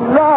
الله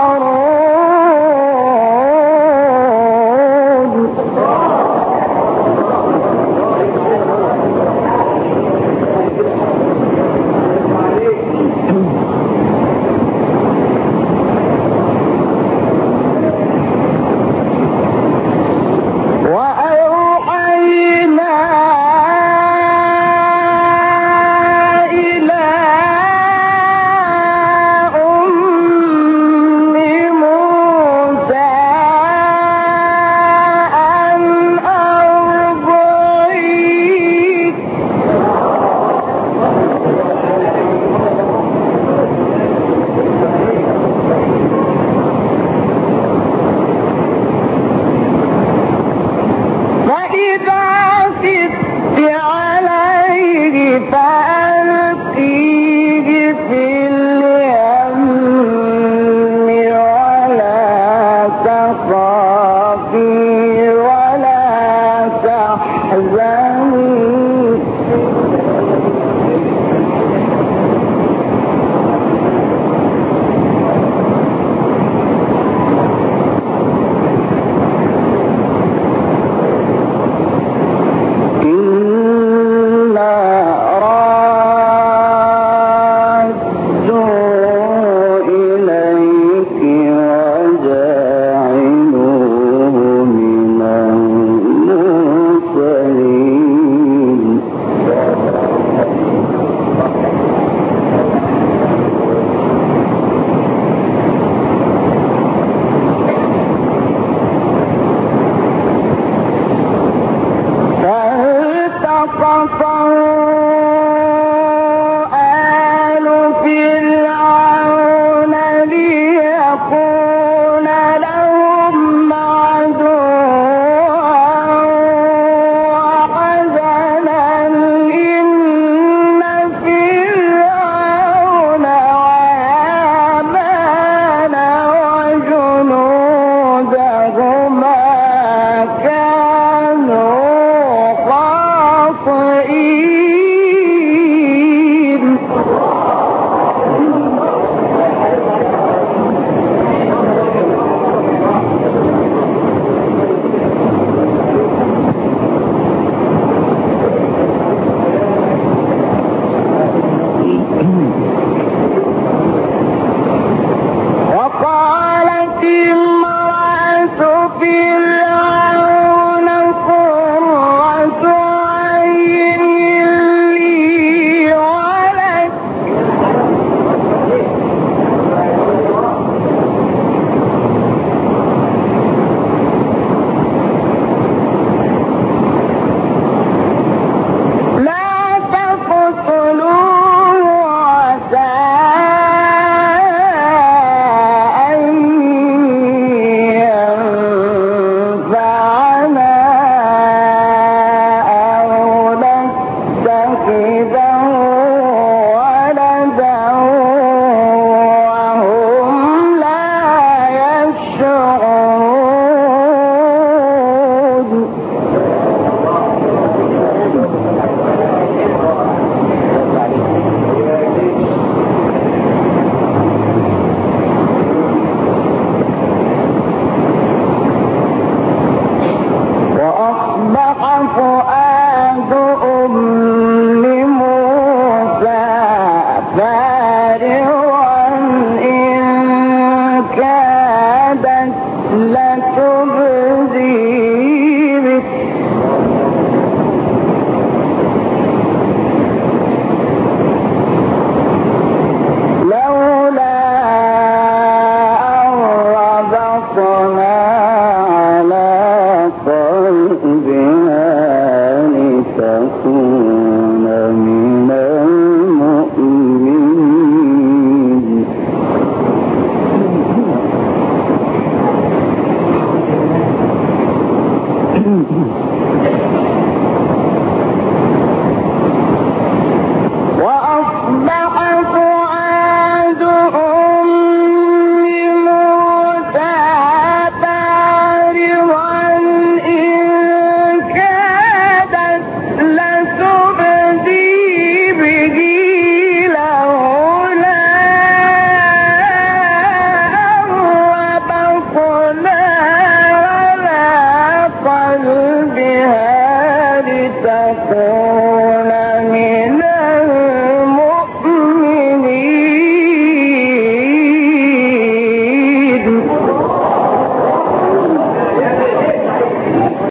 Henry